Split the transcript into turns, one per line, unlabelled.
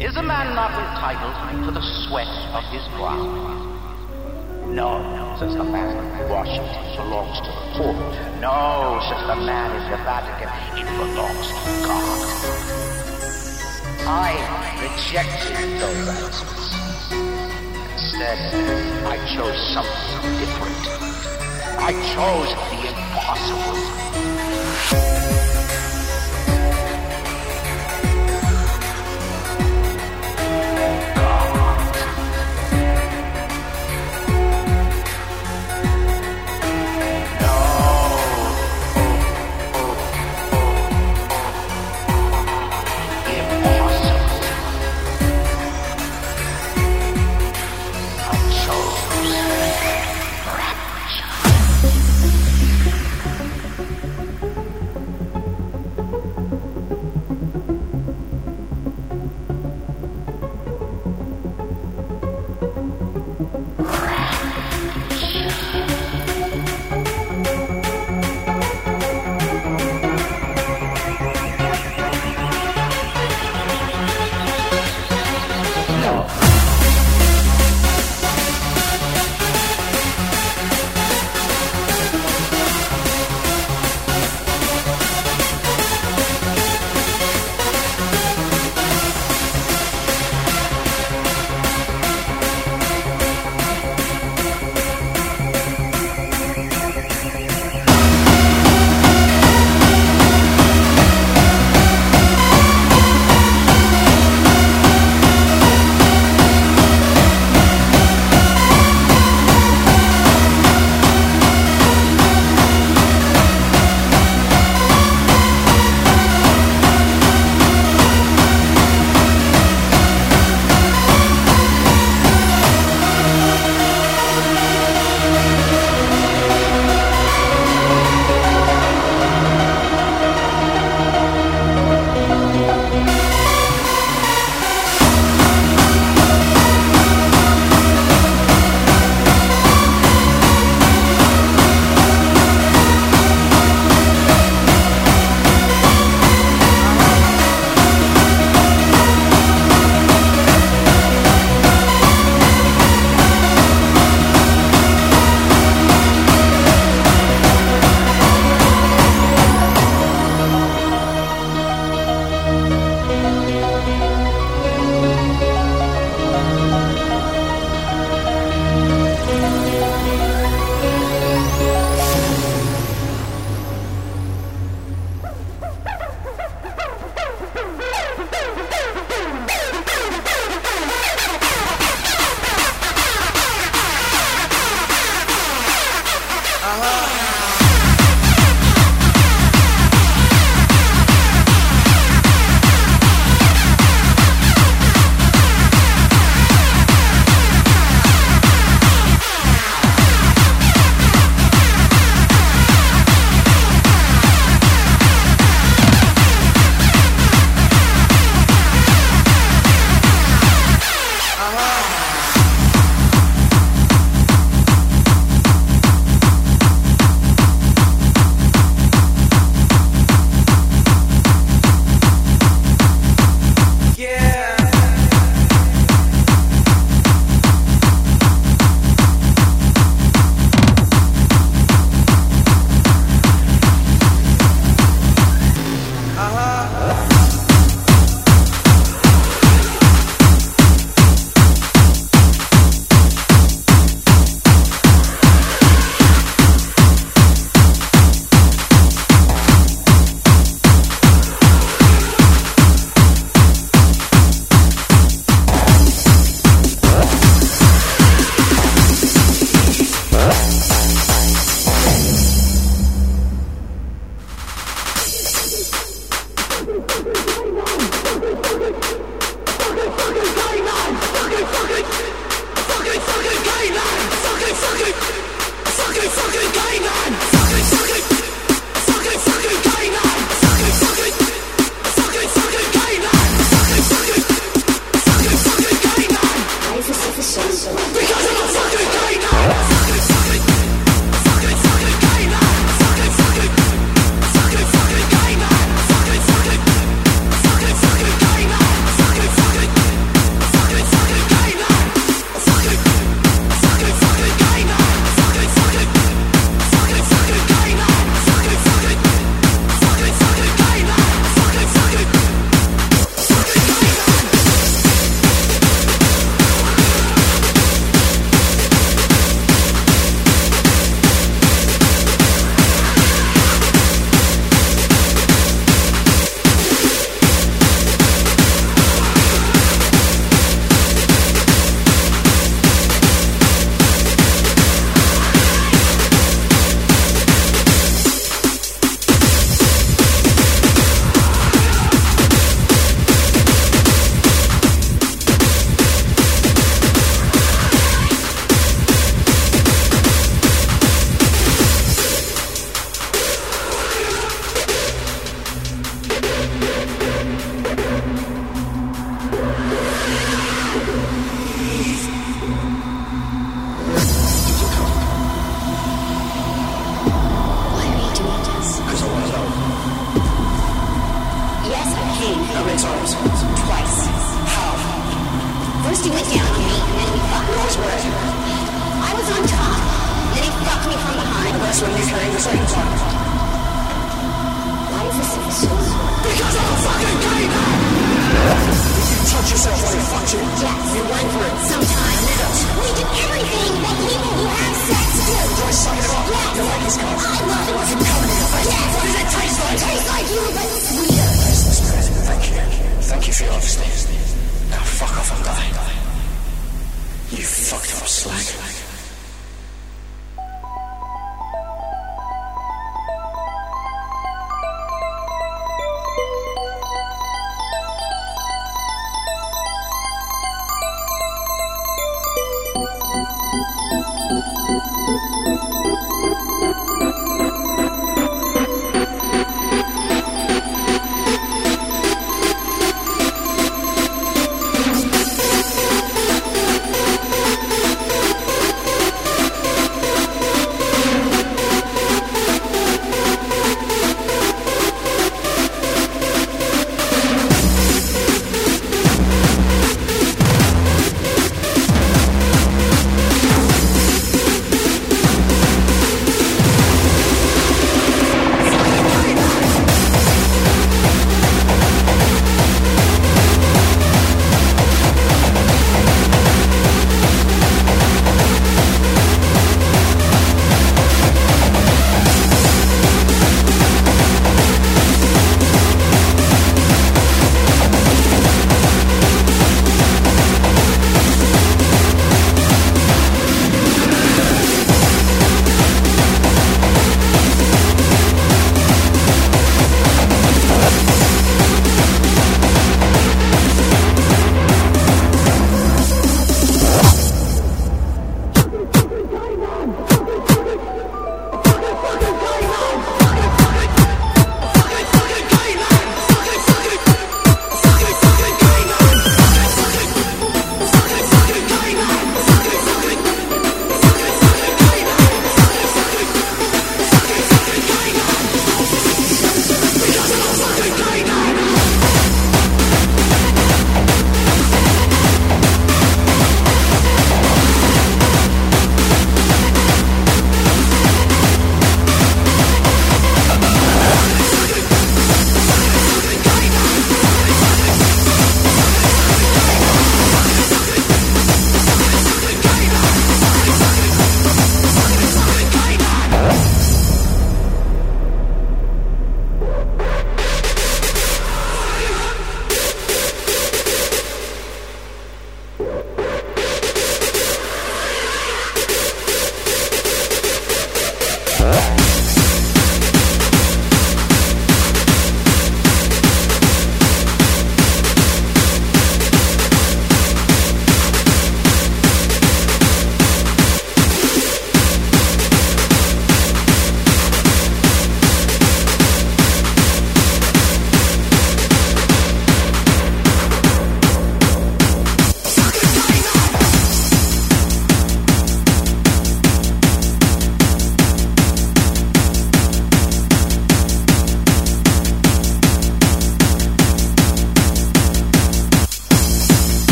Is a man not entitled to the sweat of his brow? No, says the man. Washington belongs to the poor. No, says the man in the Vatican. It belongs to God. I rejected those answers. Instead, I chose something different. I chose the impossible.